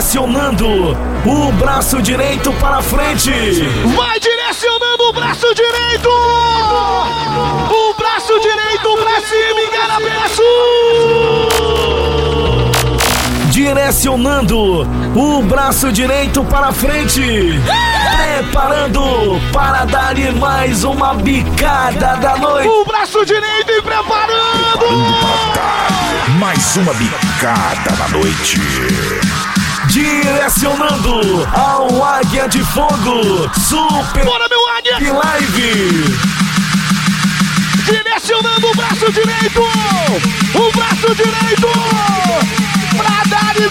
Direcionando o braço direito para frente. Vai direcionando o braço direito. O braço direito pra cima, engarabeço. Direcionando o braço direito para frente. Preparando para dar-lhe mais uma bicada da noite. O braço direito e preparando. Mais uma bicada na noite. Direcionando ao Águia de Fogo. Super Bora, meu águia. Live. Direcionando o braço direito. O braço direito. Pra dar e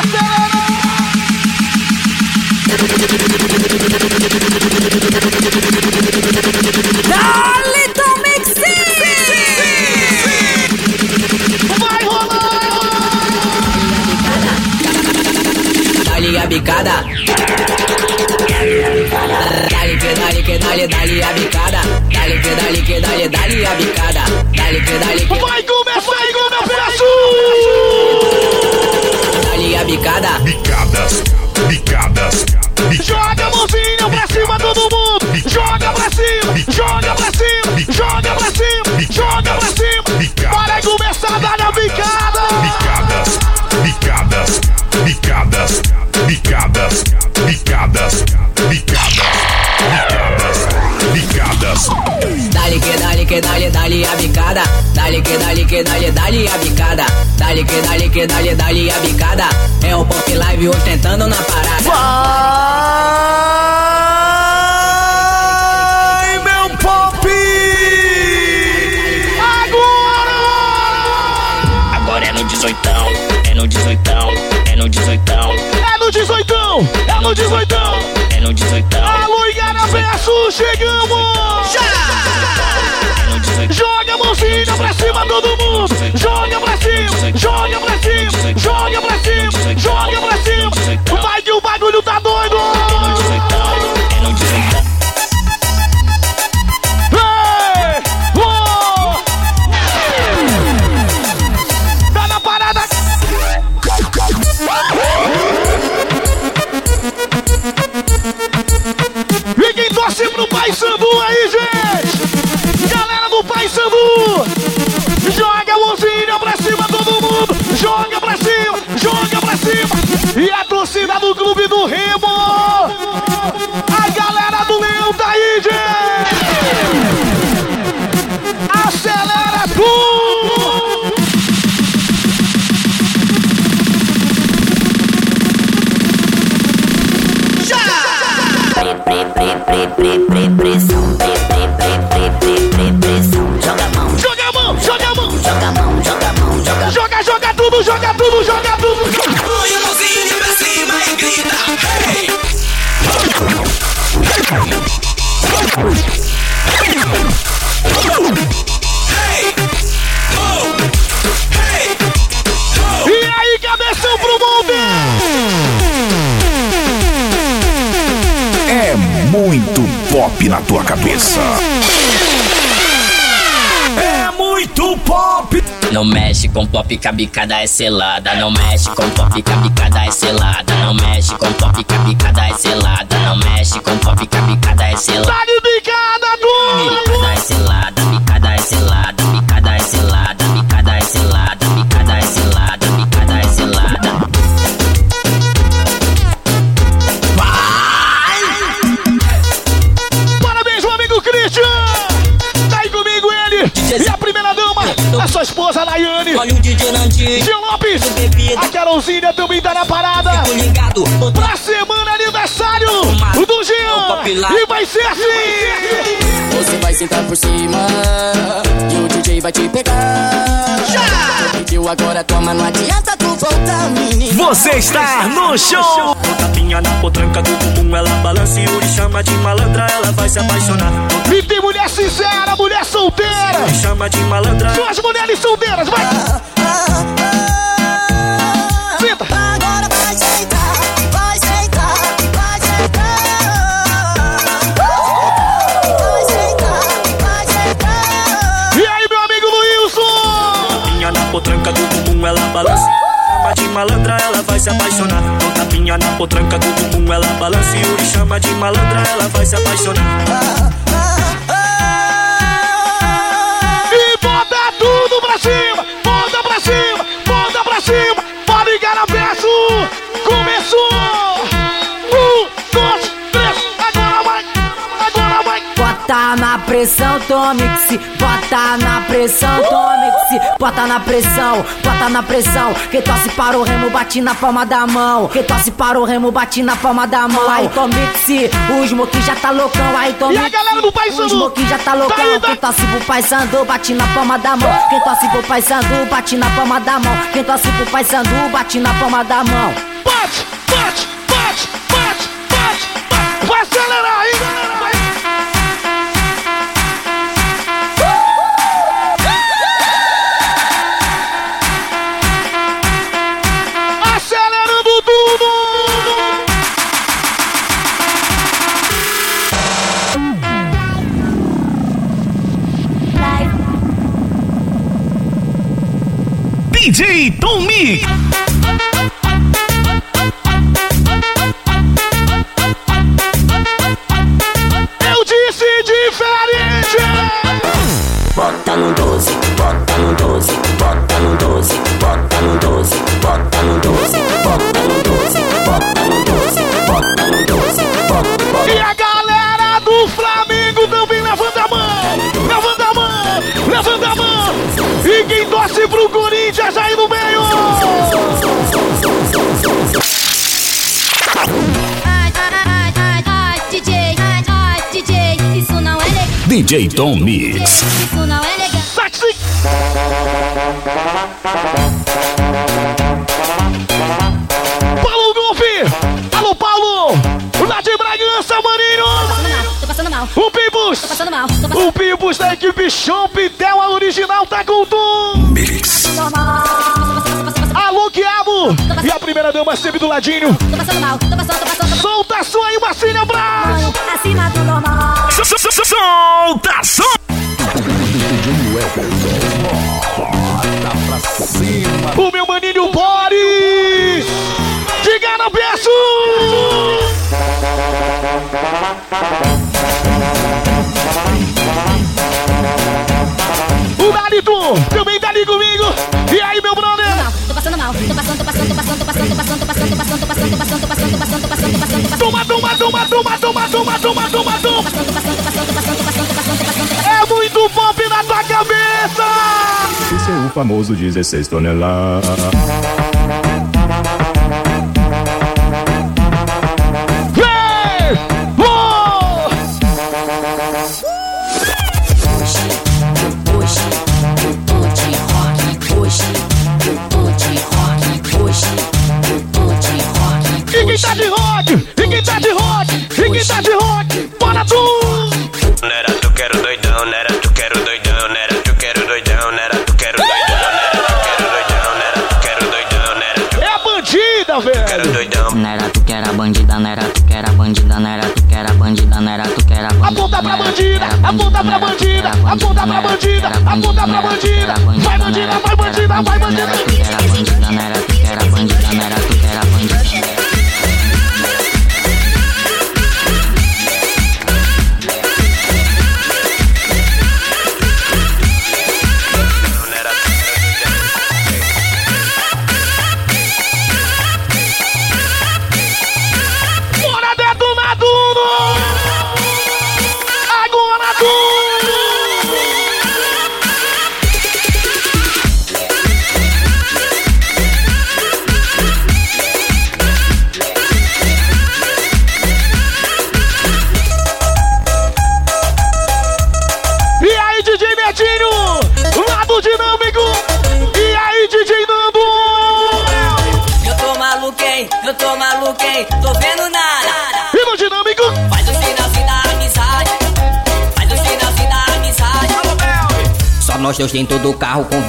acelera. Dale, Tomixi! Bicada. Dali que dali que dali dali a bicada. Dali que dali que dali dali a bicada. Dali que dali que Vai começar aí, meu peço. dali a bicada. Bicadas, bicadas, bicadas. Joga a mãozinha pra cima, todo mundo. Joga pra cima, joga pra cima, joga pra cima, joga pra cima. Bicadas, bicadas, bicadas, bicadas, bicadas, bicadas. Dali que dali que dali dali a bicada. Dali que dali que dali dali a bicada. Dali que dali que dali dali a bicada. É o Pop Live ostentando na parada. Vai, meu no 18. é no 18, Alô, chegamos. é no 18. Joga a mãozinha pra cima, todo mundo. Joga pra cima, joga pra cima, joga pra cima, joga pra cima. Vai que o bagulho tá doido. Pro Pai Sandu aí, gente? Galera do Pai Sandu! Joga a mãozinha pra cima, todo mundo! Joga pra cima, joga pra cima! E a torcida do na tua cabeça. É muito pop! Não mexe com pop que a bicada é selada. Não mexe com pop que a bicada é selada. Não mexe com pop que a bicada é selada. Não mexe com pop que a bicada é selada. A sua esposa, Nayane! Olha o DJ Nandinho, Gil Lopes! A Carolzinha também tá na parada! ligado, Pra semana aniversário do Jean! E vai ser assim! Você vai sentar por cima e o DJ vai te pegar. Já! Pediu agora, toma, não adianta tu voltar, menino. Você está no show! Tapinha na potranca do bumbum, ela balança e Yuri chama de malandra, ela vai se apaixonar. E tem mulher sincera, mulher solteira! Me chama de malandra, Duas mulheres solteiras, vai! Senta! Malandra, ela vai se apaixonar. Com tapinha na potranca do bumbum, ela balança e o chama de malandra, ela vai se apaixonar. E bota tudo pra cima, bota pra cima, bota pra cima. Pode ligar na peço. Começou. Um, dois, três. Agora vai, agora vai. Bota na pressão, tome-se. Bota na pressão, tome-se. Bota na pressão, bota na pressão. Quem torce para o remo, bate na palma da mão. Quem torce para o remo, bate na palma da mão. Aí tome-se, o smoke já tá loucão. Aí tome E a galera do Pai O Sandu? smoke já tá loucão. tá- Quem torce pro Pai Sandu, bate na palma da mão. Quem torce pro Pai Sandu, bate na palma da mão. Quem torce pro Pai Sandu, bate na palma da mão. Bate, bate, 机动咪。DJ Tom Mix. Isso não é legal. Sexy. Paulo Golfe. Alô, Paulo. Lá de Bragança, maninho. Tô passando mal, O Pibus. tô passando mal, tô passando O Pibus da equipe Chomptel, a original, tá com tudo. Mix. Alô, Quiabo. E a primeira dama sempre do ladinho. Tô passando mal, tô passando, tô passando, tô Solta a sua aí, Marcinha Braz. passando acima do normal. Solta som. O meu maninho Boris. Diga no peço. O Dalito também tá ali comigo. E aí, meu brother? Tô passando mal, tô passando, tô passando, tô passando, tô passando, tô passando, tô passando, tô passando, tô passando, tô passando, tô passando, tô passando, tô passando, tô passando, Toma, toma, toma, toma, toma, toma, toma, toma, toma. É muito pop na tua cabeça. Esse é o famoso 16 toneladas. Aponta pra bandida, aponta pra bandida, aponta pra bandida. Vai bandida, vai bandida, vai bandida. Tu quer a bandida, nera, tu quer a bandida, tu quer nós dois dentro do carro tudo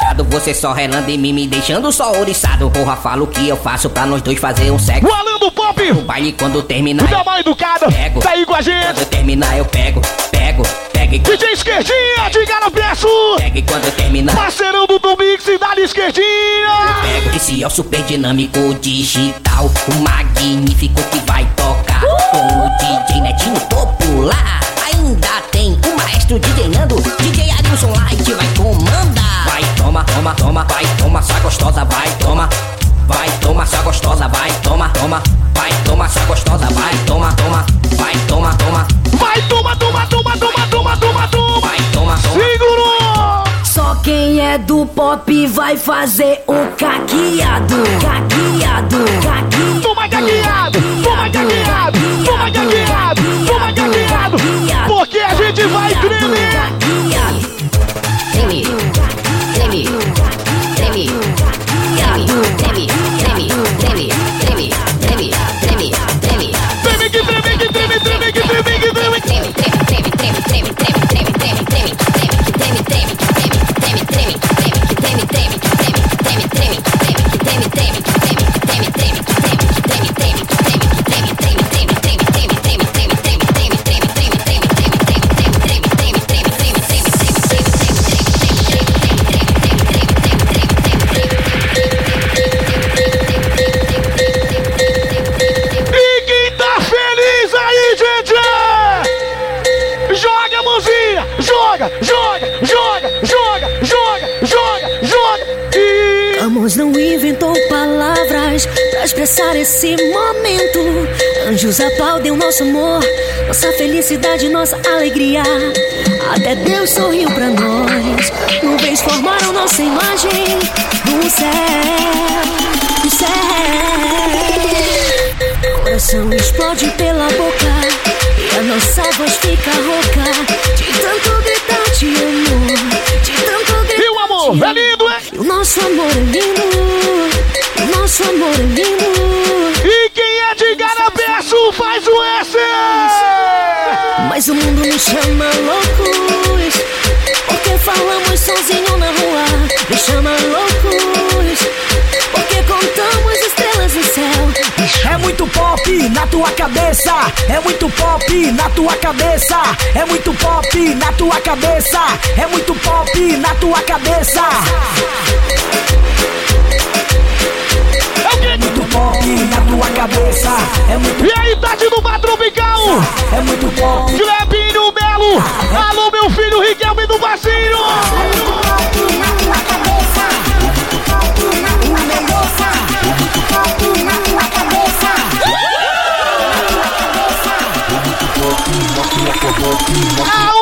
fechado. Você só relando em mim, me deixando só ouriçado. Porra, fala o que eu faço pra nós dois fazer um sexo. O Alan do Pop! O baile quando terminar. Da mal educada! Pego. Tá aí com a gente! Quando terminar, eu pego, pego, pego e DJ Esquerdinha, diga no peço! pego. E quando terminar, Parceirão do Tom Mix, dá-lhe esquerdinha! pego. Esse é o super dinâmico digital, o magnífico que vai tocar com o DJ Netinho popular. Toma, toma, vai, toma, sua gostosa, vai, toma. Vai, toma, sua gostosa, vai, toma, toma. Vai, toma, sua gostosa, vai, toma, toma. Vai, toma, toma. Vai, toma, toma, toma, toma, toma, toma, toma. Vai, toma, toma. Segurou! Só quem é do pop vai fazer o caqueado. Caqueado, caqueado. Toma caqueado, toma caqueado, toma caqueado, toma caqueado. Porque a gente vai tremer. Anjos aplaudem o nosso amor, nossa felicidade, nossa alegria. Até Deus sorriu pra nós. Nuvens formaram nossa imagem no céu, no céu. Coração explode pela boca e a nossa voz fica rouca de tanto gritar te amo, de tanto gritar. e o amor, é lindo, é? O nosso amor é lindo, o nosso amor é lindo. E de Garapeço faz o S. Mas o mundo nos chama loucos, porque falamos sozinho na rua. Nos chama loucos, porque contamos estrelas no céu. É muito pop na tua cabeça, é muito pop na tua cabeça, é muito pop na tua cabeça, é muito pop na tua cabeça pop na tua cabeça. É muito... E aí, Tati do Bar É muito pop. Clebinho Belo, Alô, meu filho Riquelme do Bacinho! É na tua cabeça. É na tua cabeça. É na tua cabeça. Na tua cabeça. Na tua cabeça.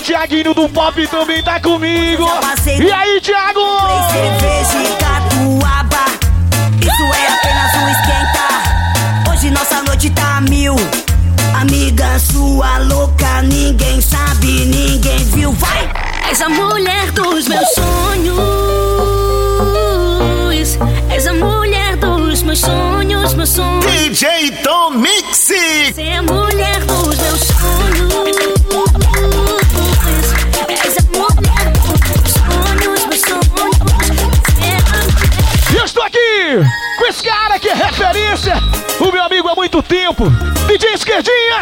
O Tiaguinho do Pop também tá comigo. E aí, catuaba. Isso é apenas um esquenta. Hoje nossa noite tá mil. Amiga sua louca, ninguém sabe, ninguém viu. Vai! És a mulher dos meus sonhos. És a mulher dos meus sonhos, meus sonhos. DJ Tom Mix. Você é a mulher dos meus sonhos. Cara que é referência. O meu amigo há muito tempo. DJ Esquerdinha.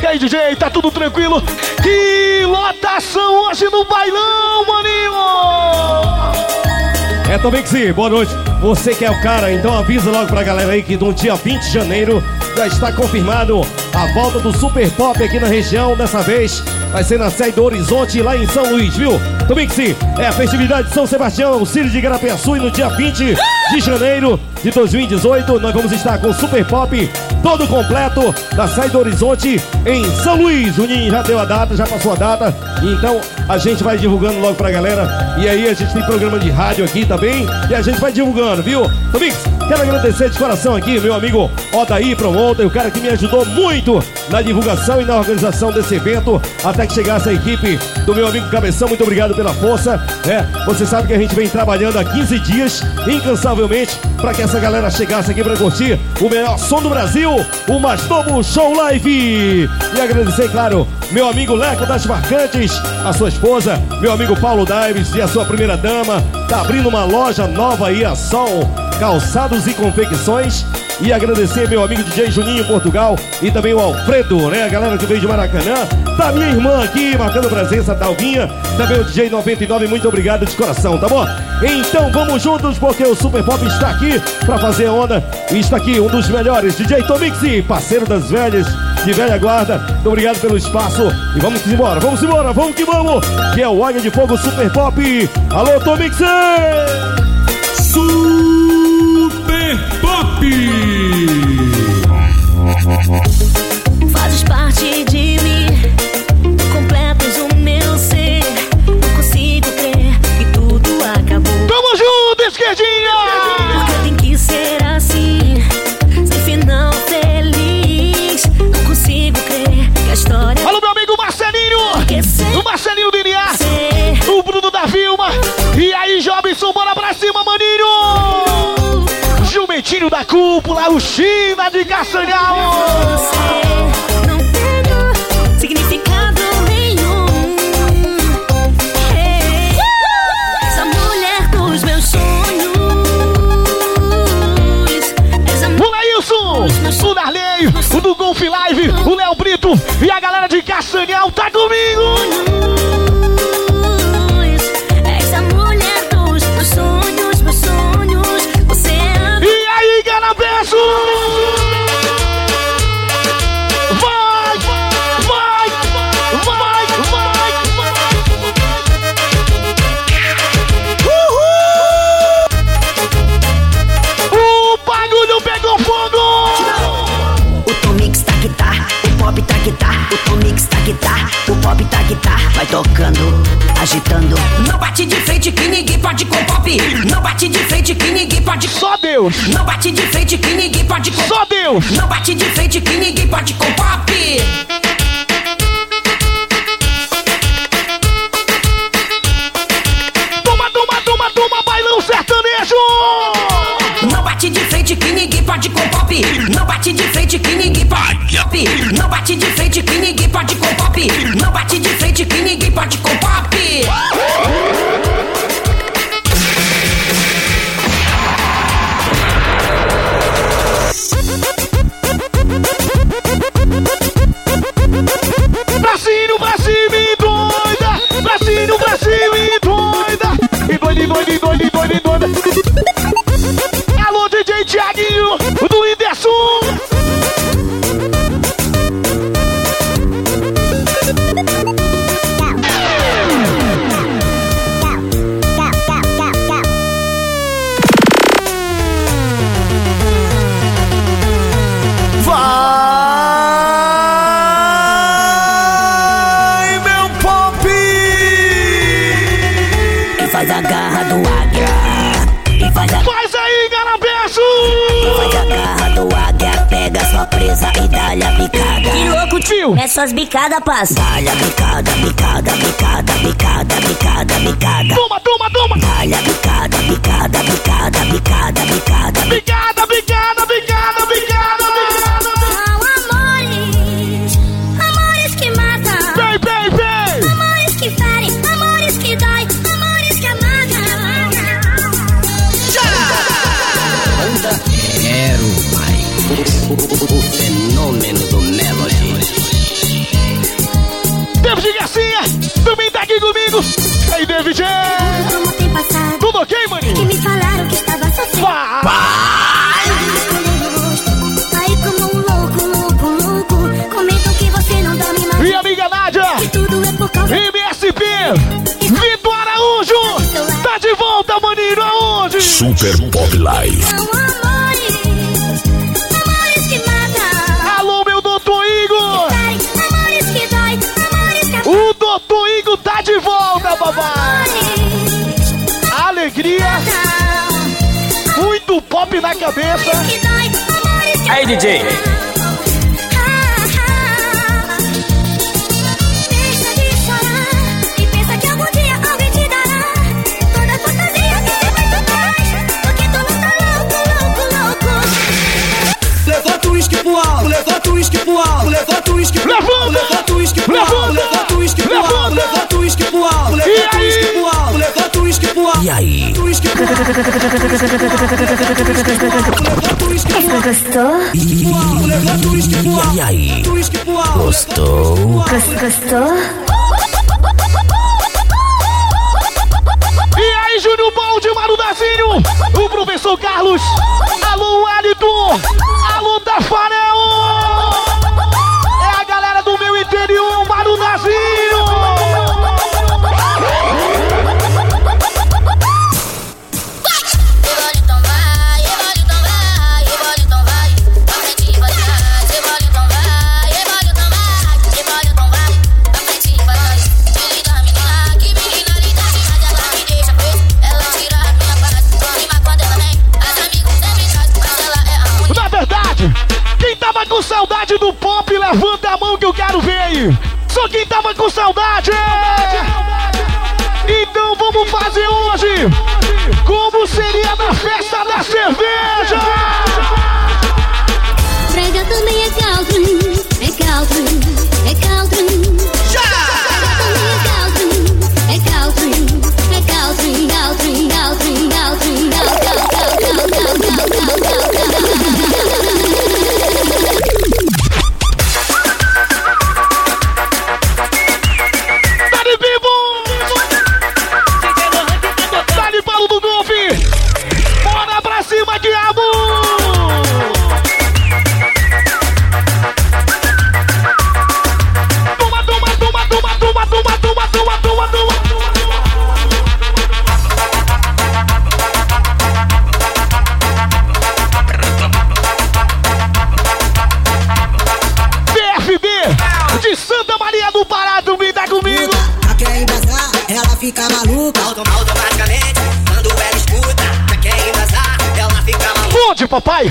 E aí, DJ, tá tudo tranquilo? Que lotação hoje no bailão, maninho! É também que sim, boa noite. Você que é o cara, então avisa logo pra galera aí que no dia 20 de janeiro já está confirmado a volta do Super Pop aqui na região. Dessa vez vai ser na sede do Horizonte, lá em São Luís, viu? Também que sim, é a festividade de São Sebastião, Círio de Garapiaçu e no dia 20 de janeiro de 2018 nós vamos estar com o Super Pop todo completo da saída do Horizonte em São Luís. O Ninho já deu a data, já passou a data. Então a gente vai divulgando logo pra galera. E aí a gente tem programa de rádio aqui também. E a gente vai divulgando, viu? Tomix, quero agradecer de coração aqui, meu amigo Odaí Promoter, o cara que me ajudou muito na divulgação e na organização desse evento, até que chegasse a equipe do meu amigo Cabeção. Muito obrigado pela força. É, você sabe que a gente vem trabalhando há 15 dias, incansavelmente, para que essa galera chegasse aqui para curtir o melhor som do Brasil, o mais novo show live. E agradecer, claro, meu amigo Leco das Marcantes, a sua esposa, meu amigo Paulo Davis e a sua primeira dama. Tá abrindo uma loja nova aí, a Sol Calçados e Confecções. E agradecer meu amigo DJ Juninho Portugal e também o Alfredo, né? A galera que veio de Maracanã. Da minha irmã aqui, marcando presença, Dalvinha. Também o DJ 99, muito obrigado de coração, tá bom? Então vamos juntos, porque o Super Pop está aqui pra fazer onda. E está aqui um dos melhores, DJ Tomixi, parceiro das velhas de velha guarda. Muito obrigado pelo espaço. E vamos embora, vamos embora, vamos que vamos. Que é o Águia de Fogo Super Pop. Alô, Tomixi! Super Pop! Fazes parte de mim, completas Jumentinho da cúpula, o China de Castanhal! Você não tem significado nenhum. Hey, essa mulher dos meus sonhos. Essa O Leilson, o Darley, o do Golf Live, o Léo Brito e a galera de Castanhal tá Deus! Não bate de frente que ninguém pode com Só Deus! Não bate de frente que ninguém pode com pop. Louco, tio! Essas bicadas, passa. Dá-lhe a picada, picada, picada, picada, picada, picada. Toma, toma, toma! Dá-lhe a picada, picada, picada, picada, picada. Picada, Passado, Tudo ok, que maninho? me falaram que estava sofrendo. Vai! Aí como um louco, louco, louco. Comentam que você não dorme mais. Minha amiga Nádia! Que tudo é por causa MSP! Vitor Araújo! Tá de volta, maninho! Aonde? Super Pop Live. minha. Aí, DJ. Levanta o uísque pro alto, levanta o uísque pro alto, levanta o uísque pro alto, levanta o uísque pro alto, levanta o uísque pro alto. E aí? Gostou? E aí? Gostou? Gostou? E aí, Júnior Balde, Maru Dazinho, o professor Carlos, alô Wellington, alô Tafari. Quem tava com saudade? Então vamos fazer hoje. Como seria na festa da cerveja? papai?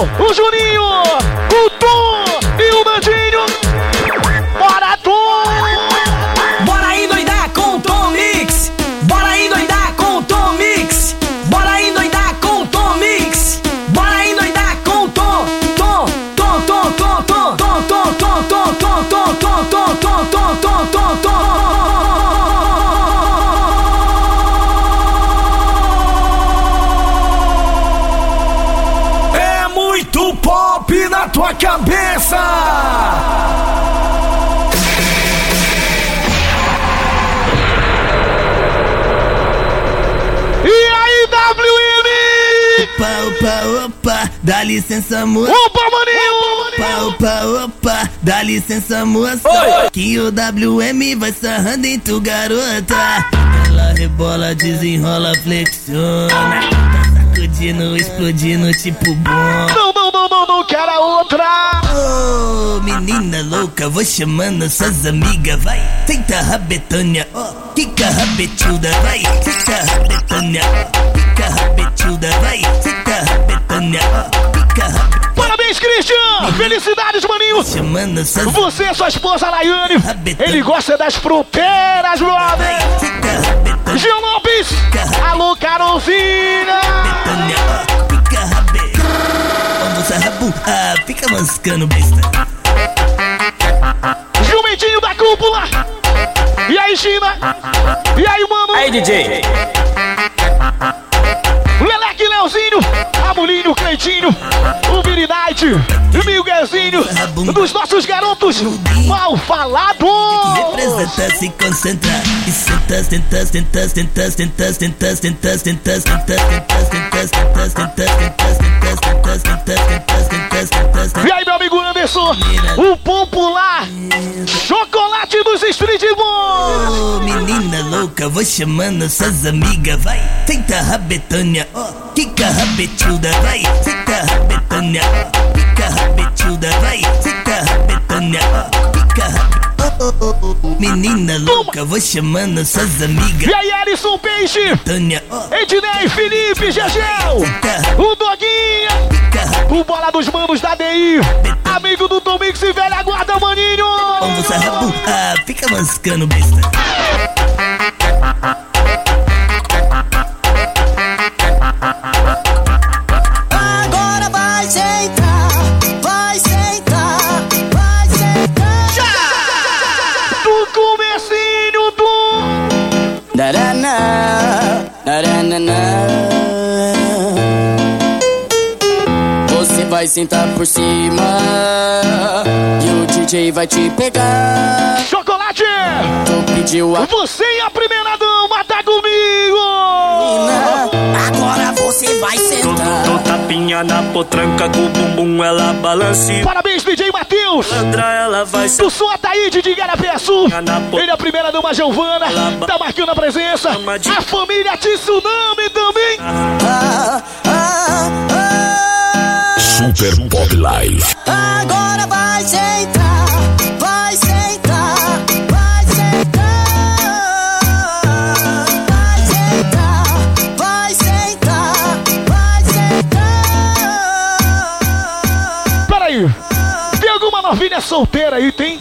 O Juninho! O licença, moça. Opa, maninho! Opa, opa, opa, dá licença, moça. Oi. Que o WM vai sarrando em tu, garota. Ela rebola, desenrola, flexiona. Sacudindo, explodindo, tipo bom. Não, não, não, não, não quero a outra! Oh, menina louca, vou chamando suas amigas, vai. Senta rabetânia, ó. Oh. Fica rabetilda, vai. Senta rabetânia, ó. Oh. Fica rabetilda, vai. Senta rabetânia, ó. Oh. Parabéns, Christian! Felicidades, maninho! Você e sua esposa, Laiane! Ele gosta das fronteiras, brother! Gil Lopes! Alô, Carolzinha! Vamos você rabo, fica mascando besta. Jumentinho da cúpula! E aí, China? E aí, mano? E Aí, DJ! Leleque Leozinho! Amolinho Cleitinho, o Miguelzinho, dos nossos garotos mal falados. Representa, se concentra e senta, senta, senta, senta, senta, senta, senta, senta, senta, senta, senta, senta, aí, meu amigo Anderson, o popular chocolate dos Street Boys. Louca, vou chamando suas amigas, vai. Senta rabetânia, ó, fica rabetuda, vai. Senta rabetânia, ó, fica rabetuda, vai. Senta rabetânia, ó, fica rabetuda. Menina louca, vou chamando suas amigas. E aí, Alisson Peixe, Tânia, ó, Ednei, Felipe, Gegel, o Doguinha, o Bola dos Manos da DI, amigo do Tomix e velha guarda, maninho. vamos ah, fica mascando besta. Vai sentar por cima e o DJ vai te pegar. Chocolate! Tu pediu a Você e a primeira dama, tá comigo! Agora você vai sentar. Tô tapinha na potranca com o bumbum ela balança. Parabéns, DJ Matheus! Sandra, ela vai Do som Ataíde de Igarapé Sul. Ele é a primeira dama Giovana. Tá marcando a presença. A família Tsunami também. Super Pop Live. Agora vai sentar, vai sentar, vai sentar. Vai sentar, vai sentar, vai sentar. Peraí. Tem alguma novinha solteira aí, tem?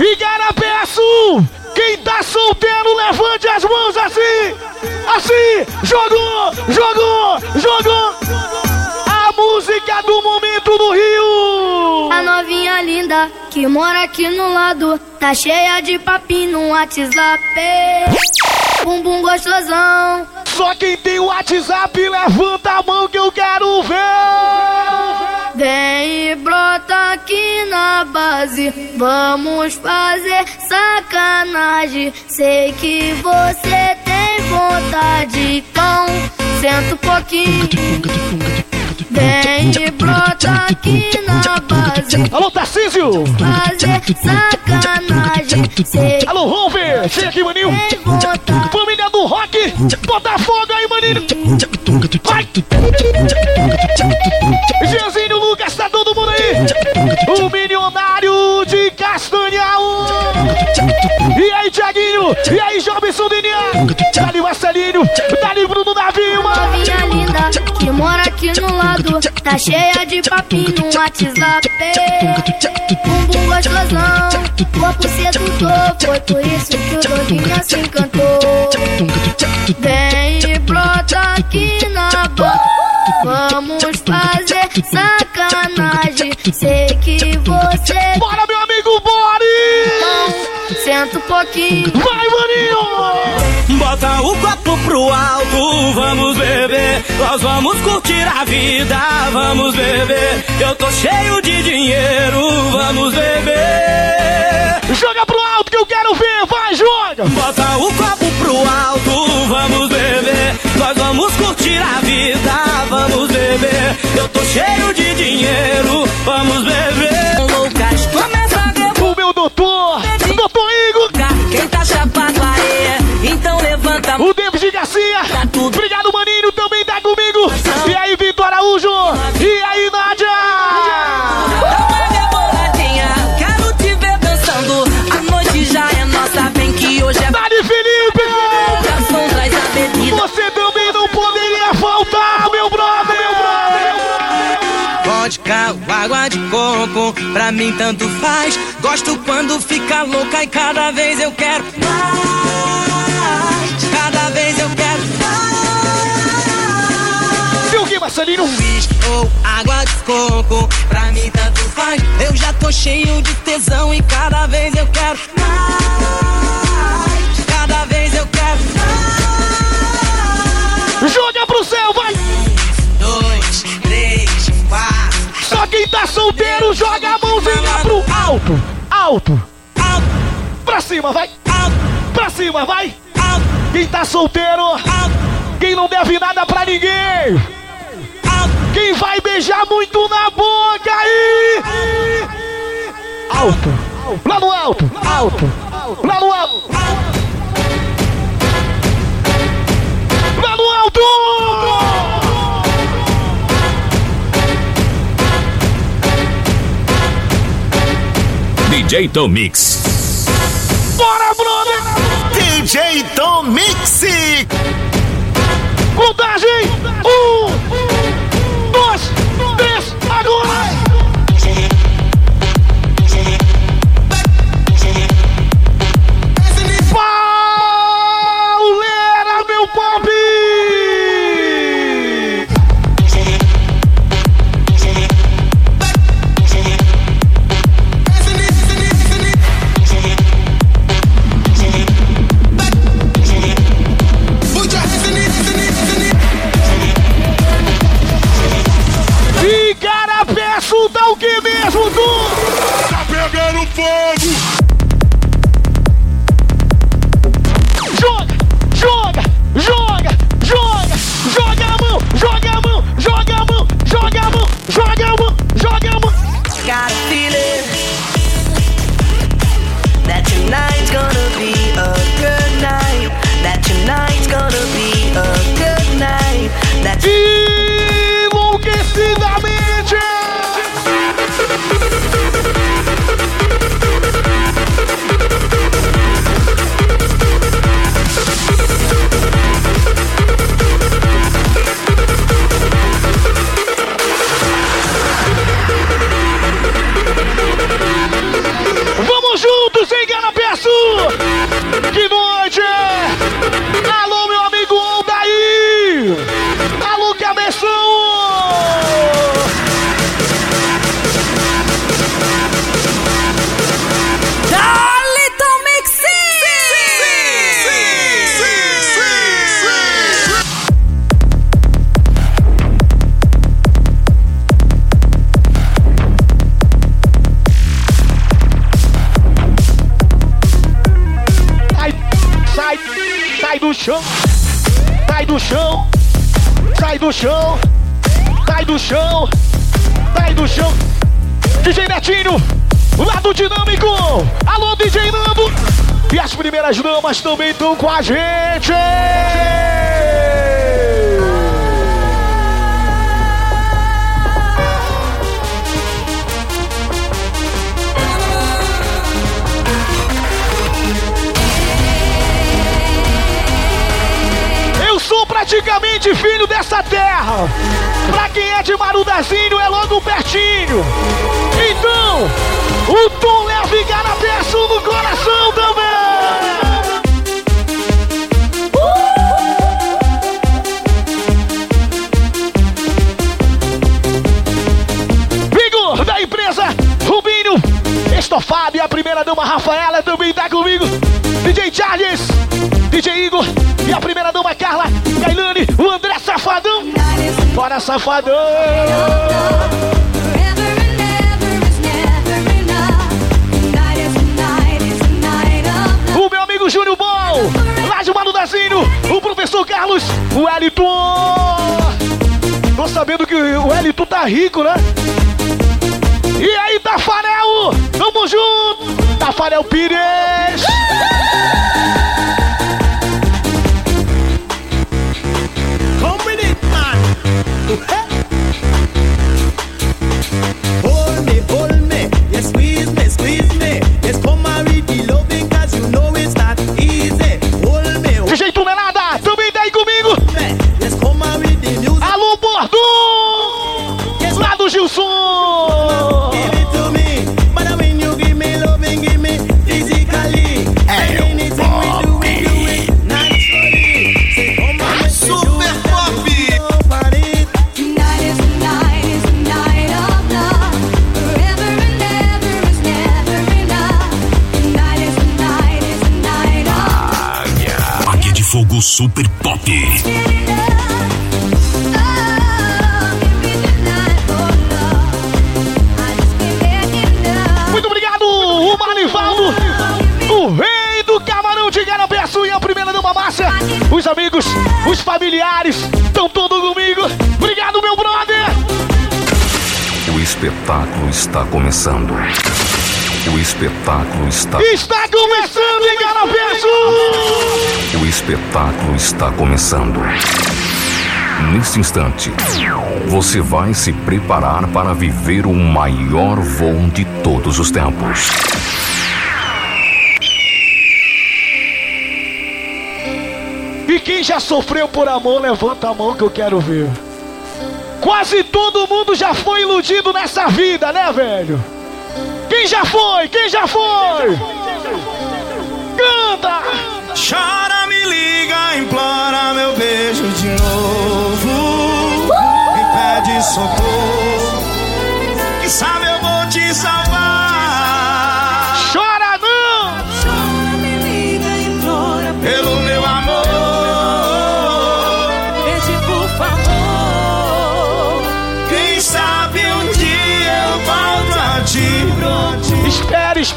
Igarapé Sul. Quem tá solteiro, levante as mãos assim. Assim. Jogou, jogou, jogou. A música do momento do Rio. A novinha linda que mora aqui no lado tá cheia de papinho no WhatsApp. Bumbum gostosão. Só quem tem o WhatsApp, levanta a mão que eu quero ver. Na base. Vamos fazer sacanagem. Sei que você tem vontade, então senta um pouquinho. Vem e brota aqui na base. Alô, Tarcísio. Alô, Rover. Chega aqui, maninho. Família do Rock. Bota fogo aí, maninho. Vai. Jezinho, O milionário de Castanhal. E aí, Tiaguinho. E aí, Jobson Dinian. Dali, Marcelinho. Dali, Bruno Davi, mano. Linda que mora aqui no lado Tá cheia de papinho no WhatsApp Bumbum gostosão Corpo sedutor Foi por isso que o Doguinha se encantou Vem e brota aqui na boca Vamos fazer sacanagem Sei que você Bora, meu amigo Boris Senta um pouquinho. Vai, maninho Bota o copo pro alto, vamos beber. Nós vamos curtir a vida, vamos beber. Eu tô cheio de dinheiro, vamos beber. Joga pro alto que eu quero ver, vai, joga! Bota o copo pro alto, vamos beber. Nós vamos curtir a vida, vamos beber. Eu tô cheio de dinheiro, vamos beber. Loucas, começa então levanta a O David Garcia. Obrigado, maninho, também tá comigo. E aí, Vitor Araújo. E aí, Nádia. Quero te ver dançando. A noite já é nossa, vem que hoje é. Dali, Felipe. Coração traz a bebida. Você também não poderia faltar, meu brother, meu brother. Vodka, água de coco, pra mim tanto faz. Gosto quando fica louca e cada vez eu quero mais. Cada vez eu quero que, Marcelino? Whisky ou água de coco, pra mim tanto faz. Eu já tô cheio de tesão e cada vez eu quero mais. Cada vez eu quero Joga pro céu, vai! dois, três, quatro. Só quem tá solteiro joga a mãozinha pro alto, alto, alto, pra cima, vai, alto, pra cima, vai. Quem tá solteiro, quem não deve nada pra ninguém, quem vai beijar muito na boca aí. Alto, lá no alto, alto, lá no alto. Lá no alto! DJ Tom Mix. Bora, brother! DJ Tom Mix. Contagem! Um, dois, três, agora! Fogo. Joga, joga, joga, joga, joga a mão, joga a mão, joga a mão, joga a mão, joga a mão, joga a mão. Got a feeling that tonight's gonna be a good night. That tonight's gonna be a com a gente! Rico, né? E aí, Tafarel? Tamo junto! Tafarel Pires! Come with it, man. Super Pop. Muito obrigado, o Marivaldo, o rei do camarão de Garapeçu e a primeira dama Márcia. Os amigos, os familiares, estão todos comigo. Obrigado, meu brother. O espetáculo está começando. O espetáculo está. Está começando em Garapeçu. O espetáculo está começando. Neste instante, você vai se preparar para viver o maior voo de todos os tempos. E quem já sofreu por amor, levanta a mão que eu quero ver. Quase todo mundo já foi iludido nessa vida, né, velho? Quem já foi? Quem já foi? Canta! Chora, me liga, implora meu beijo de novo. Me pede socorro.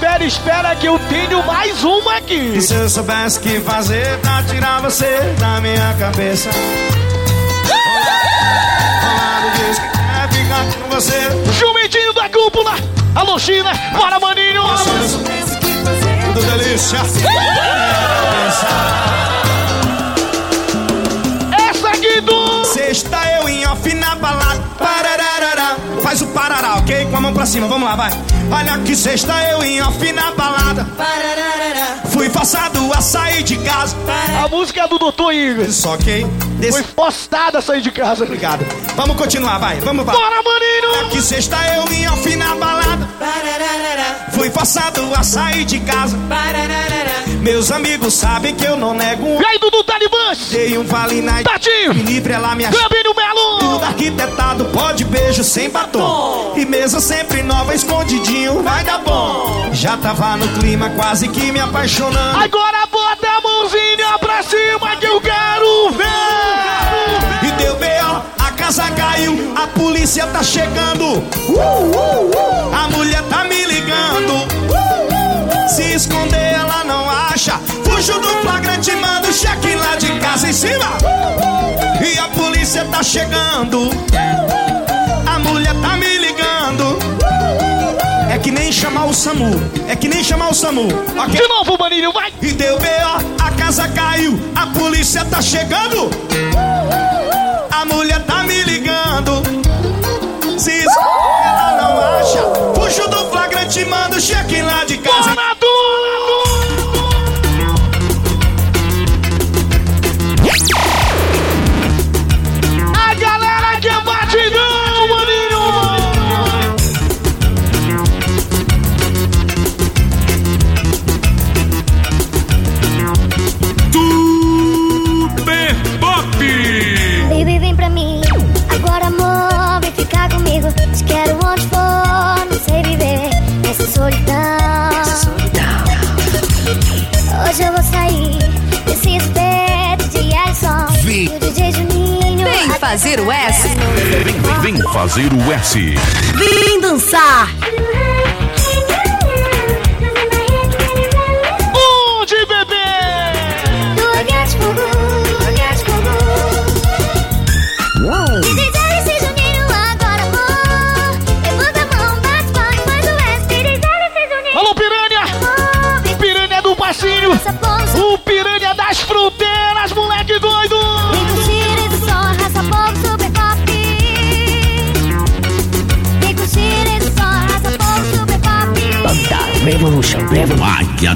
Espera, espera, que eu tenho mais uma aqui. E se eu soubesse o que fazer pra tirar você da minha cabeça? Rolado diz que quer ficar com você. Jumentinho da cúpula. Alô, China. Bora, maninho. Tudo delícia. Essa aqui do... Sexta eu em off na balada. Faz o parará, ok? Com a mão pra cima, vamos lá, vai. Olha que sexta eu em off na balada. Fui forçado a sair de casa. A música é do Doutor Igor. Só que desse... Foi postada a sair de casa. Obrigado. Vamos continuar, vai. Vamos, vai. Bora, maninho. Olha que sexta eu em off na balada. Fui forçado a sair de casa. Meus amigos sabem que eu não nego um. E aí, Dudu Dei um vale na Tatinho. Me livre ela me Gambino Melo. Tudo arquitetado, pode beijo sem batom. E mesa sempre nova, escondidinho, vai dar bom. Já tava no clima, quase que me apaixonando. Agora bota a mãozinha pra cima que eu quero ver. E deu B.O., a casa caiu, a polícia tá chegando. A mulher tá me ligando. Se esconder, ela não acha. Fujo do flagrante, manda o cheque lá de casa em cima. E a polícia tá chegando. A mulher tá me ligando. É que nem chamar o SAMU. É que nem chamar o SAMU. ok? De novo, maninho, vai. E deu B.O., a casa caiu, a polícia tá chegando. A mulher tá me ligando. Se esconder, ela não acha. Fujo do flagrante, manda Vem fazer o S.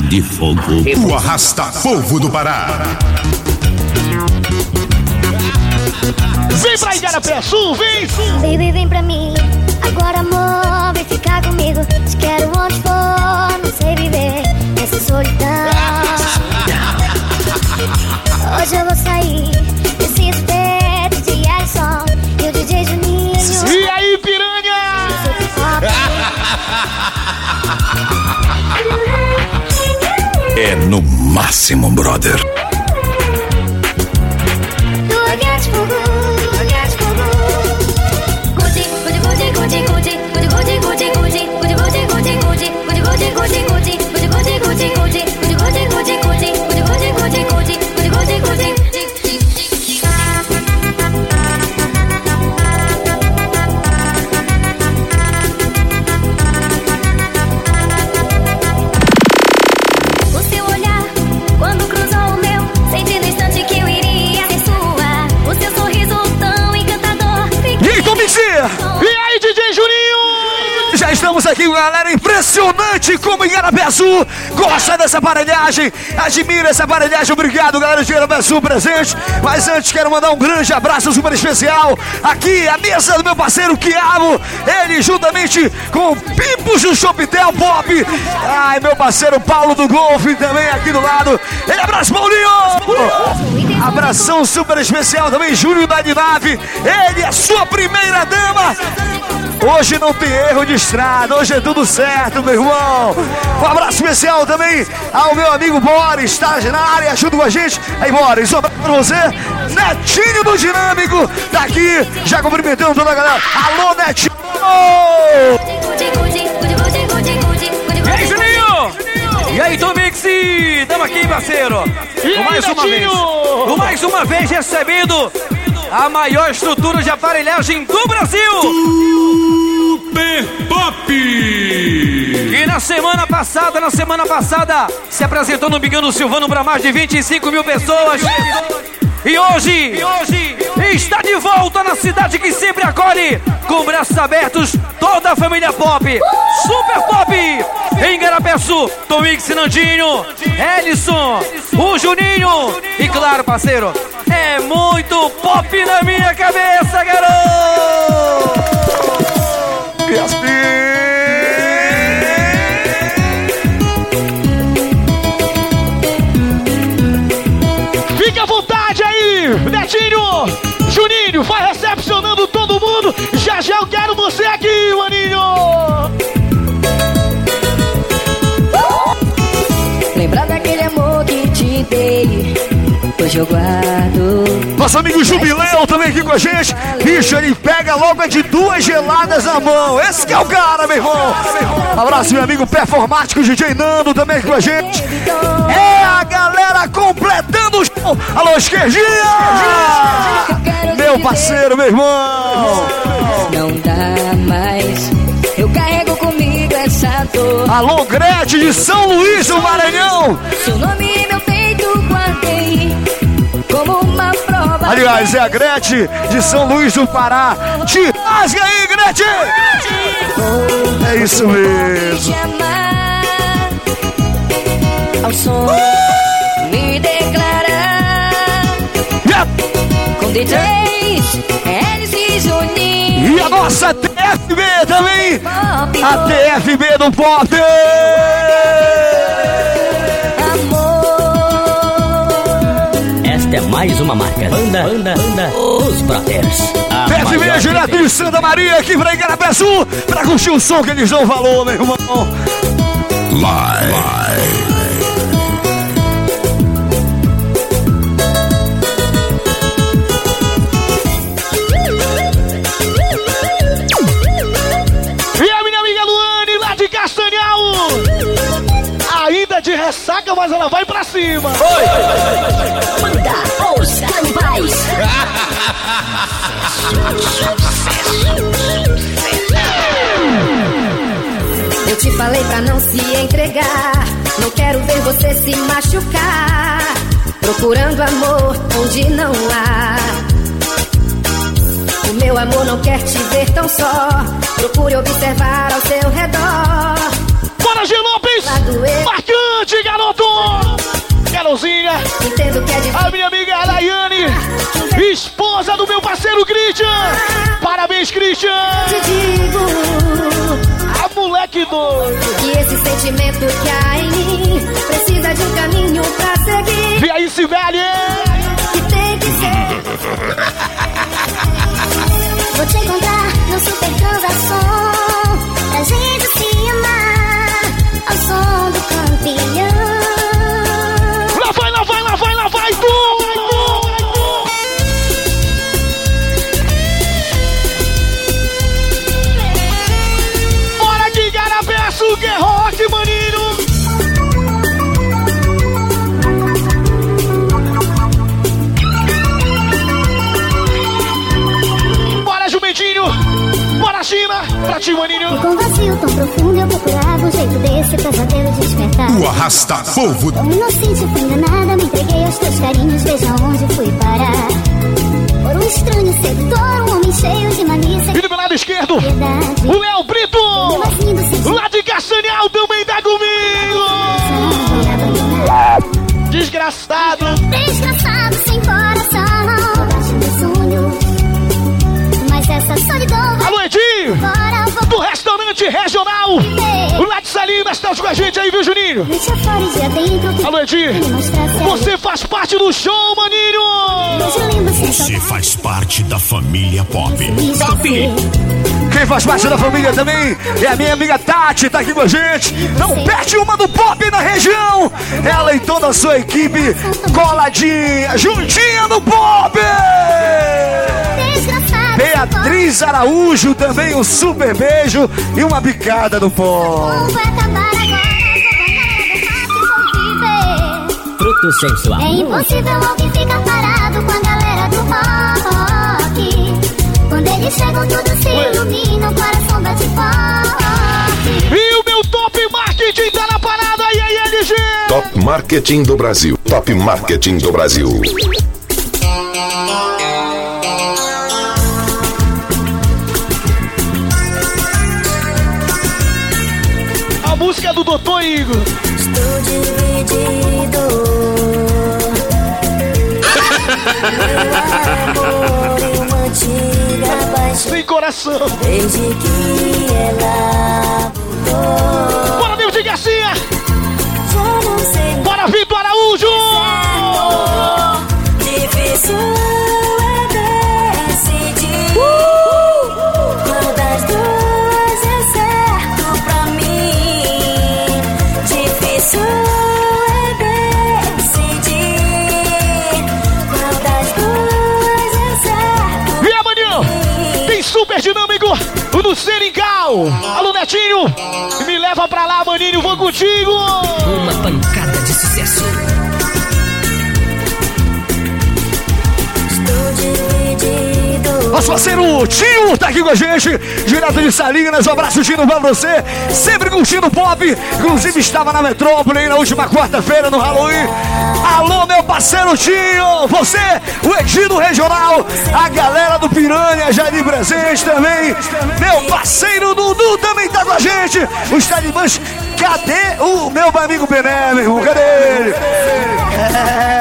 de fogo. O arrasta povo do Pará. Vem pra Igarapé Sul, vem. Baby, vem pra mim. Agora, amor, vem ficar comigo. Te quero onde for, não sei viver nessa solidão. Hoje eu vou sair É no máximo, brother. Como Igarapé Azul gosta dessa aparelhagem. Admira essa aparelhagem. Obrigado, galera de Igarapé Azul presente. Mas antes, quero mandar um grande abraço super especial. Aqui, a mesa do meu parceiro Quiabo. Ele, juntamente com o Pipos do Chopitel Pop. Ai, meu parceiro Paulo do Golfe também aqui do lado. Ele abraço, Paulinho! Abração super especial também, Júlio da Dinave. Ele, a sua primeira dama. Hoje não tem erro de estrada, hoje é tudo certo, meu irmão. Um abraço especial também ao meu amigo Boris, está na área, junto com a gente. Aí, Boris, um abraço pra você. Netinho do Dinâmico, tá aqui, já cumprimentando toda a galera. Alô, Netinho! E aí, Juninho? E aí, Tomix? Tamo aqui, parceiro. E aí, mais uma vez. Mais uma vez recebendo a maior estrutura de aparelhagem do Brasil. Super Pop! E na semana passada, na semana passada, se apresentou no Bigano Silvano para mais de 25 mil pessoas. E hoje, e hoje está de volta na cidade que sempre acolhe, com braços abertos, toda a família Pop. Super Pop! Em Garapeçu, Tomix Nandinho, Ellison, o Juninho. E claro, parceiro, é muito pop na minha cabeça, garoto! Assim. Fique à vontade aí, Netinho! Juninho, vai recepcionando todo mundo. Já já eu quero você aqui, maninho! Hoje eu guardo. Nosso amigo Jubileu também aqui com a gente. Bicho, ele pega logo é de duas geladas na mão. Esse que é o cara, meu irmão. Abraço, meu amigo performático DJ Nando também aqui com a gente. É a galera completando o show. Alô, esquerdinha! Meu parceiro, meu irmão. Não dá mais. Eu carrego comigo essa dor. Alô, Gretchen de São Luís do Maranhão. Seu nome em meu peito. Como uma prova. Aliás, é a Gretchen de São Luís do Pará. Te rasga aí, Gretchen! É isso mesmo. Ao som. Me declarar. Com DJs. Elis e Juninho. E a nossa TFB também! A TFB do Pop! É mais uma marca. Banda, banda, banda, os Brothers. TFB maior direto de Santa Maria aqui pra Igarapé Sul pra curtir o som que eles dão valor, meu irmão! Live. E mas ela vai pra cima! Manda os canibais. Eu te falei pra não se entregar. Não quero ver você se machucar. Procurando amor onde não há. O meu amor não quer te ver tão só. Procure observar ao seu redor. G. Lopes! Marcante, garoto! Carolzinha! É. A minha amiga Araiane, esposa do meu parceiro Christian! Parabéns, Christian! Te digo A moleque doido! que esse sentimento que há em mim precisa de um caminho pra seguir. Vem aí, Sibeli! tão profundo eu procurava um jeito desse pesadelo despertar. O arrasta povo. Como inocente fui enganada, me entreguei aos teus carinhos, veja onde fui parar. Por um estranho sedutor, um homem cheio de malícia. Vindo pelo lado esquerdo, verdade. o Léo Brito. O lá de Castanhal também dá comigo. Desgraçado. Desgraçado, sem coração. Abaixo do sonho. Mas essa solidão. Alô, Edinho grande regional. Lá de Salinas, tá com a gente aí, viu, Juninho? Alô, Edir. Você faz parte do show, maninho. Você faz parte da família Pop. Pop. Quem faz parte da família também é a minha amiga Tati, tá aqui com a gente. Não perde uma do pop na região. Ela e toda a sua equipe coladinha, juntinha no pop. Beatriz Araújo também um super beijo e uma bicada do pop. Fruto sensual. É impossível alguém ficar parado com a galera do rock. Quando eles chegam, tudo se ilumina, o coração bate forte. E o meu top marketing tá na parada aí, aí, LG. Top Marketing do Brasil. Top Marketing do Brasil. Coração. Desde que ela mudou. Bora, Deus de Garcia. Seringal. Alô, Netinho. Me leva pra lá, maninho. Vou contigo. Uma pancada de sucesso. Estou dividido Nosso parceiro Tio tá aqui com a gente, direto de Salinas. Um abraço, Tino, pra você. Sempre curtindo pop. Inclusive estava na metrópole aí na última quarta-feira no Halloween. Alô, meu parceiro Tio. Você, o Edino Regional. A galera do Piranha já de presente também. Meu parceiro Dudu também tá com a gente. Os talibãs. Cadê o meu amigo Bené, meu irmão? Cadê ele? É,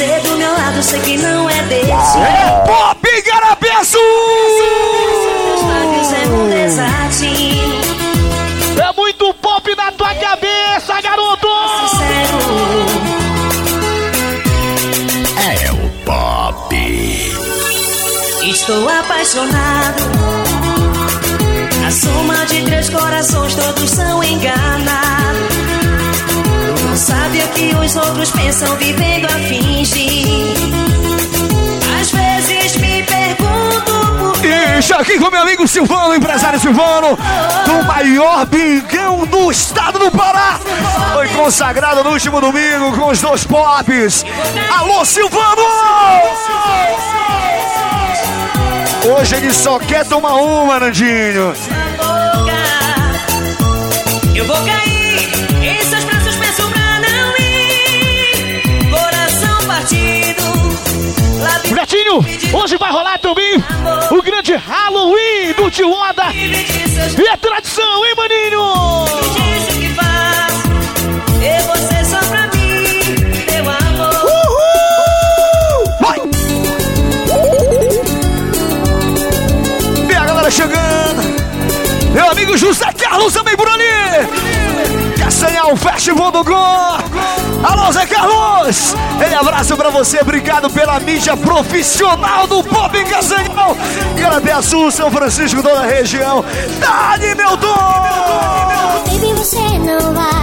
você do meu lado Sei que não é desse É Pop desatino É muito pop na tua cabeça, garoto! É o Pop. Estou apaixonado. A soma de três corações, todos são enganados. Sabe o que os outros pensam, vivendo a fingir. Às vezes me pergunto por E está aqui com meu amigo Silvano, empresário Silvano, do maior bingão do estado do Pará. Foi consagrado no último domingo com os dois pops. Alô, Silvano! Hoje ele só quer tomar uma, Nandinho. Eu vou cair Netinho, hoje vai rolar também o grande Halloween do Tio Oda. E é tradição, hein, maninho? O! Vai! E galera chegando. Meu amigo José Carlos também por ali. Castanhal Festival do Gol. Alô, Zé Carlos. Ele abraço pra você. Obrigado pela mídia profissional do Pop Castanhal. Garaté Sul, São Francisco, toda a região. Meu dom! Baby, você não vai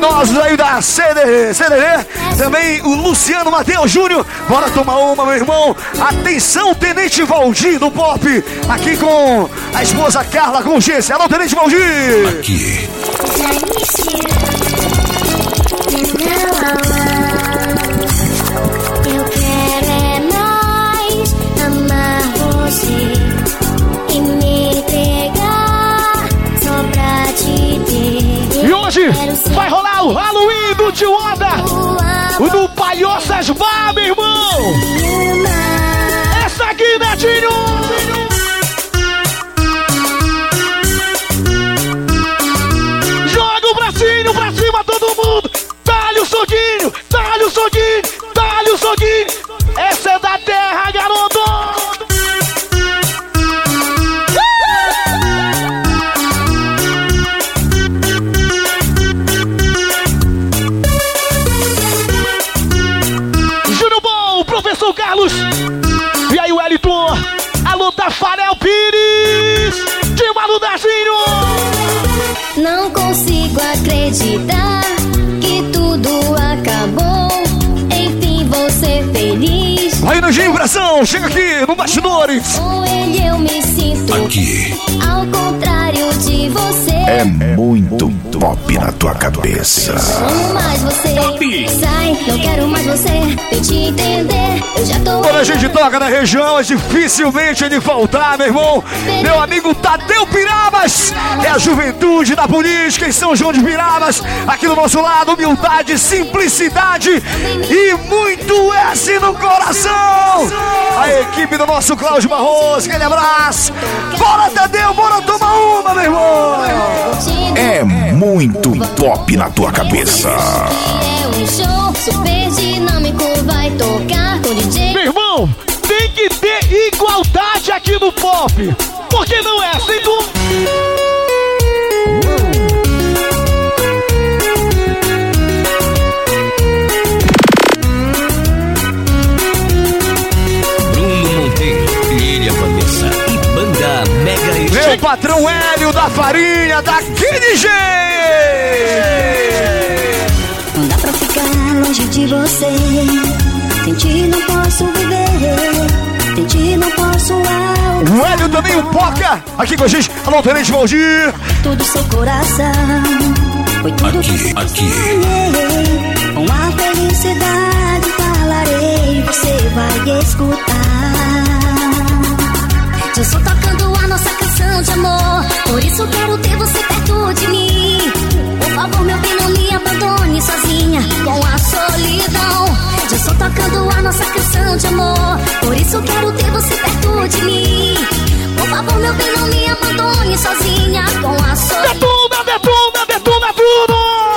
criminosos aí da CD, CDD, também o Luciano Matheus Júnior. Bora tomar uma, meu irmão. Atenção, Tenente Valdir do Pop. Aqui com a esposa Carla com Gência. Alô, Tenente Valdir. Aqui. Halloween do Tio Oda. O do Palhoças Bar, meu irmão. Cabeça. Mais você. Sai, não quero mais você. Tente entender, eu já tô. Quando a gente toca na região, é dificilmente de faltar, meu irmão. Meu amigo Tadeu Pirabas. É a juventude da política em São João de Pirabas. Aqui do nosso lado, humildade, simplicidade e muito S no coração. A equipe do nosso Cláudio Barroso, aquele abraço. Bora, Tadeu, bora tomar uma, meu irmão. É muito pop na tua cabeça. É um show super dinâmico, vai tocar com DJ. Meu irmão, tem que ter igualdade aqui no pop. Porque não é assim com. Bruno Monteiro, Lília Vanessa e Banda Mega Meu patrão Hélio da farinha daquele jeito. Não dá pra ficar longe de você. Sem ti não posso viver. Sem ti não posso alcançar. O Hélio também, o Poca, aqui com a gente. Alô, Tenente Valdir. Tudo seu coração. Foi tudo que Aqui, aqui. sonhei. Com a felicidade falarei. Você vai escutar. Eu só tocando a nossa canção de amor. Por isso quero ter você perto de mim. Por favor, meu bem, não me abandone sozinha com a solidão. Eu só tocando a nossa canção de amor. Por isso quero ter você perto de mim. Por favor, meu bem, não me abandone sozinha com a solidão. Detuna, detuna, detuna tudo!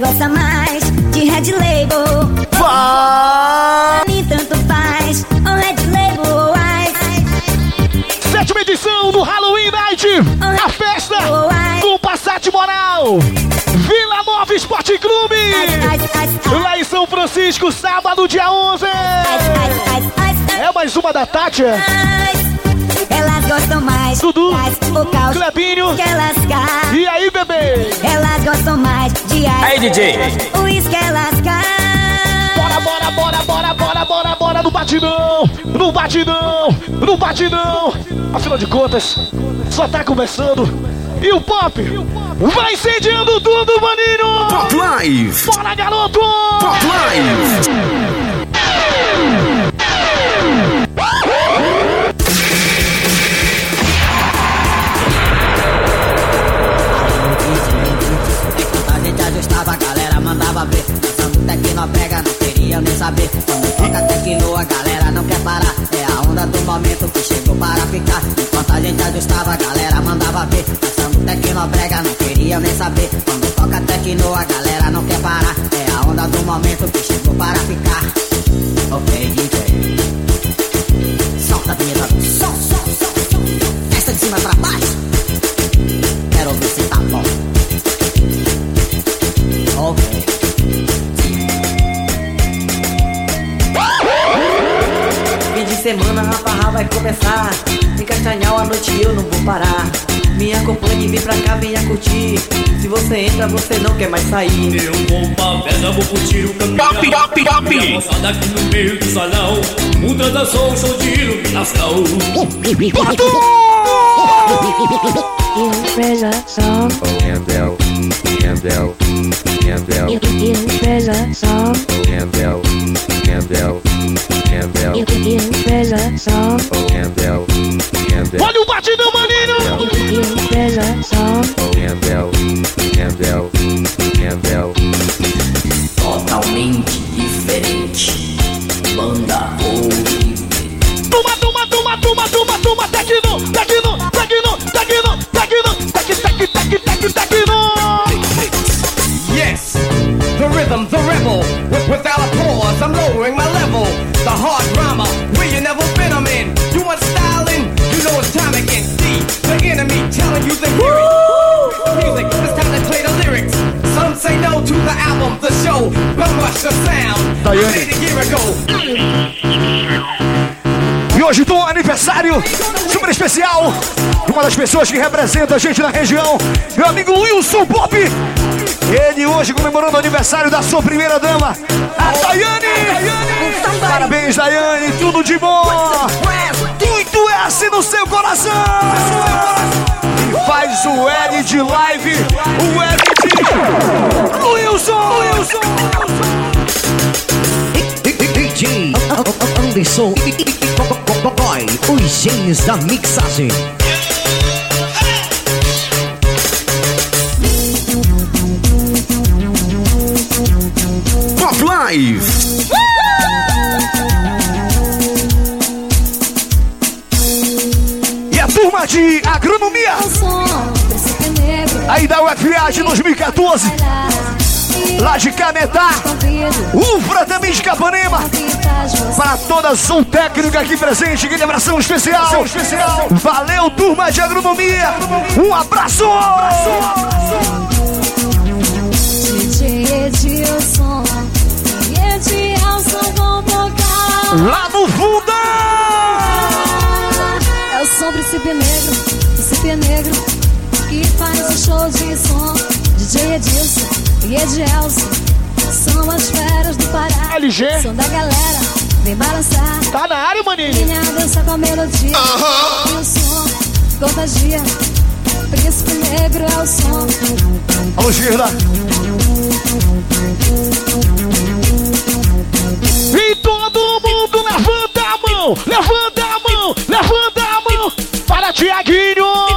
Gosta mais de Red Label Vai! Tanto faz, ou Red Label ou Ice Sétima edição do Halloween Night! A festa do Passat Moral! Vila Nova Esporte Clube! Lá em São Francisco, sábado, dia 11! É mais uma da Tátia! Elas gostam mais Dudu, o Clebinho. E aí, bebê? Gostam mais de ice Aí, DJ. O uísque caem Bora, bora, bora, bora, bora, bora, bora no batidão! No batidão! No batidão! Afinal de contas, só tá começando. E o pop vai incendiando tudo, maninho! Pop Live! Bora, garoto! Pop Live! Saber. Quando toca tecno, a galera não quer parar. É a onda do momento que chegou para ficar. Enquanto a gente ajustava, a galera mandava ver. Que tecno brega, não queria nem saber. Quando toca tecno, a galera não quer parar. É a onda do momento que chegou para ficar. Ok, DJ. Solta a vinheta do som, som, som, som. Testa de cima pra baixo. Quero ver se tá bom. Semana, a farra vai começar. Em Castanhal à noite eu não vou parar. Me acompanhe, vem pra cá, venha curtir. Se você entra, você não quer mais sair. Eu vou pra pedra, vou curtir o caminho. Top, top, top. Moçada aqui no meio do salão. Um dançou, show de iluminação. Empresa som. Aniversário super especial de uma das pessoas que representa a gente na região, meu amigo Wilson Pop. Ele hoje comemorando o aniversário da sua primeira dama, a Daiane. Parabéns, Daiane, tudo de bom. Muito S no seu coração. E faz o L de live, o L de Wilson. Wilson. DJ Anderson Boy, os gênios da mixagem. Pop Live. E a turma de agronomia. Aí da UFA de 2014. Lá de Canetá. Ufra também de Capanema. Para toda Zoom Técnica aqui presente. Aquele abração especial. Valeu, turma de agronomia. Um abraço. E Edilson vão tocar. Lá no Fundão. É o som Príncipe Negro, Príncipe Negro que faz o show de som. DJ Edilson e Edilson são as feras do Pará. LG. Som da galera, vem balançar. Tá na área, maninho. Minha dança com a melodia. E o som contagia. Príncipe Negro é o som. Alô, esquerda. E todo mundo levanta a mão, levanta a mão, levanta a mão para Tiaguinho.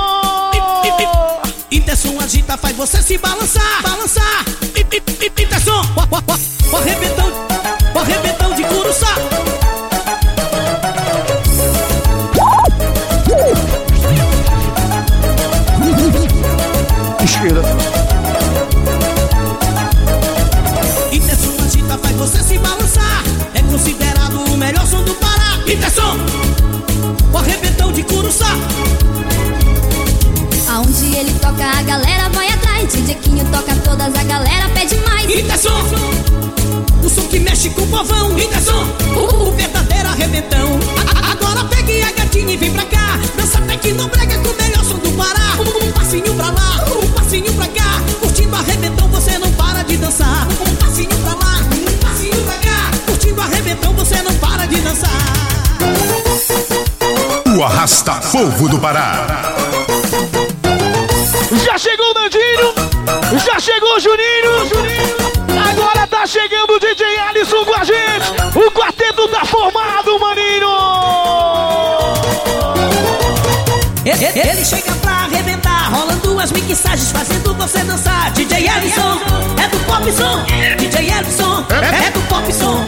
Agita, faz você se balançar, balançar. O, o, o arrebentão, o arrebentão mais. Interson, o som que mexe com o povão. Interson, o, o verdadeiro arrebentão. A- a- agora pegue a gatinha e vem pra cá. Dança até que não brega com o melhor som do Pará. Um, um passinho pra lá, um passinho pra cá. Curtindo arrebentão, você não para de dançar. Um passinho pra lá, um passinho pra cá. Curtindo arrebentão, você não para de dançar. O Arrasta Povo do Pará. Já chegou o Nandinho, já chegou o Juninho. Mixagens, fazendo você dançar. DJ Ellison é do pop som. DJ Ellison é, do pop som.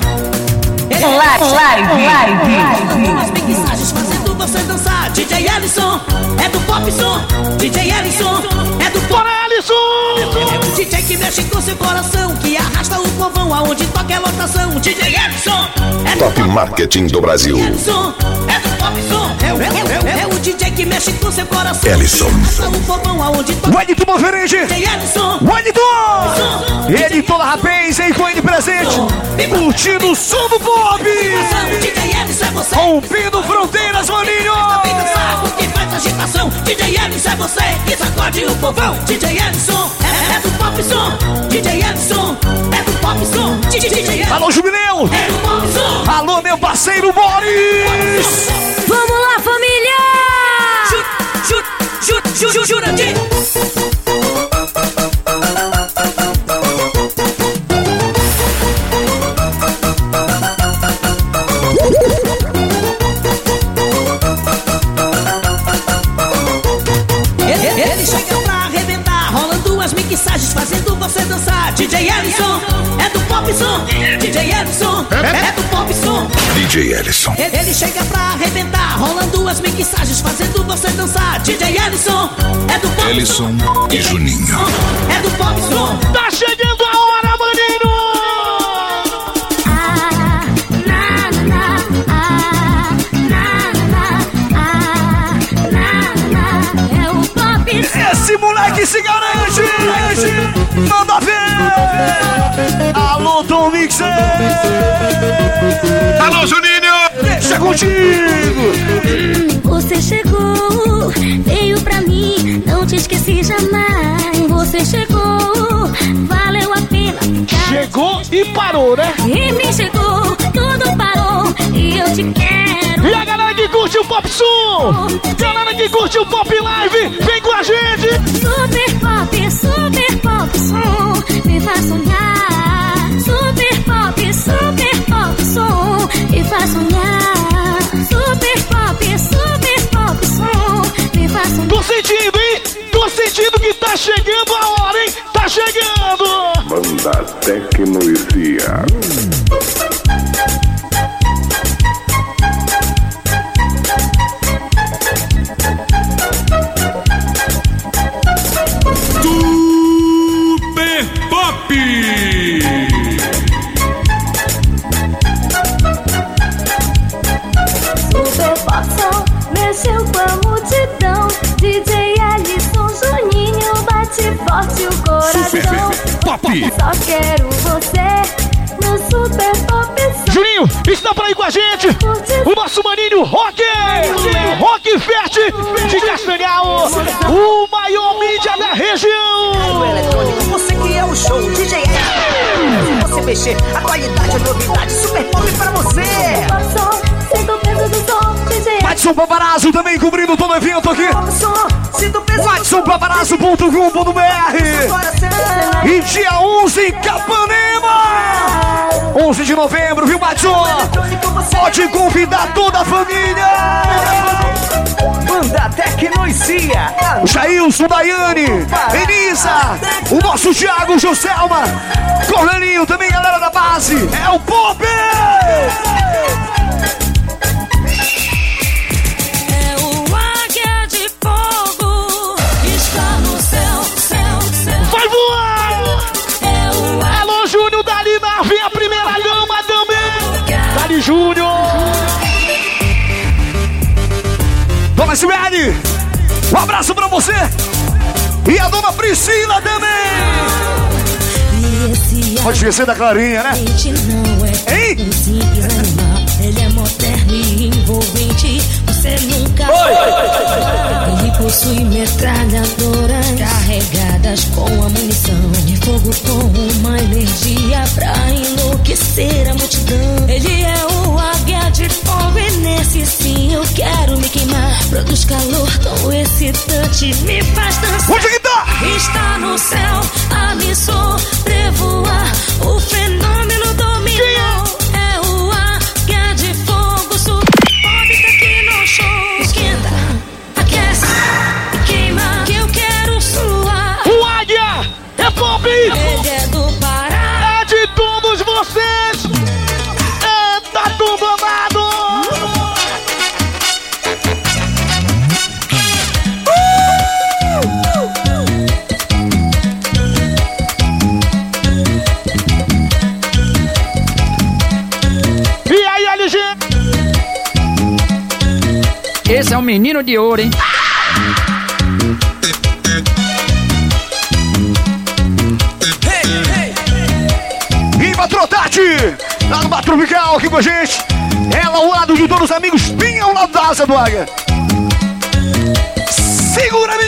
Live, live, live. rolando as mixagens, fazendo você dançar. DJ Ellison, é do pop som. DJ Ellison, é do pop. Ellison! É o DJ que mexe com seu coração, que arrasta o povão aonde toca é lotação. DJ Ellison, é do Top Marketing do Brasil. som, é do pop som. É, o- é, o- é, o- é o DJ que mexe com seu coração. Ellison. Que arrasta o povão aonde toca. O Edito Moverente! DJ Ellison, O Editor! Editor Rapaz, hein, com ele presente! Curtindo o som do Bob! DJ Ellison é você. Rompendo fronteiras, maninho! Porque faz agitação. DJ Ellison é você que sacode o povão. DJ Ellison é, é do pop som. DJ Ellison é do pop som. DJ Ellison Alô, Jubileu! é do pop som. Alô, meu parceiro Boris! Vamos lá, família! Ele, ele chega pra arrebentar, rolando as mixagens, fazendo você dançar. DJ Ellison é do pop som. DJ Ellison é do pop som. DJ Ellison. Ele, ele chega pra arrebentar, rolando as mixagens, fazendo você dançar. DJ Ellison é do pop Ellison e Juninho. é do pop som. Tá chegando Esse moleque se garante! Manda ver! Alô, Tom Mixer! Alô, Juninho! Deixa contigo! Você chegou, veio pra mim, não te esqueci jamais. Você chegou, valeu a pena. Chegou e parou, né? Enfim chegou, tudo parou e eu te quero. E a galera que curte o Pop Som! Galera que curte o Pop Live, vem com a gente! Super pop, super pop som, me faz sonhar. Banda Tecnoisia. A gente! O nosso maninho Rock! Rock Fest de Castanhal! O maior mídia da região! você que é o show, DJ. Se você mexer, a qualidade é novidade, super pop pra você. Watson Paparazzo também cobrindo todo o evento aqui! WatsonPaparazzo.com.br. E dia 11 em Capanema! 11 de novembro, viu, Watson? Pode convidar toda a família! Banda Tecnoisia. O Jailson, Daiane, Elisa, o nosso Thiago Joselma, Cornelinho, também galera da base, é o Pop! Júnior! Dona Sibeli, um abraço pra você! E a dona Priscila também! Pode esquecer da Clarinha, né? Hein? Ele é moderno e envolvente. Você nunca. Ele possui metralhadoras carregadas com a munição de fogo com uma energia pra enlouquecer a multidão. Ele é o águia de fogo e nesse sim eu quero me queimar. Produz calor tão excitante, me faz dançar. Onde que tá? Está no céu a me sobrevoar. O fenômeno menino de ouro, hein? Viva Trotati! Lá no Tropical aqui com a gente. Ela ao lado de todos os amigos, bem ao lado da asa do águia. Segura, menino!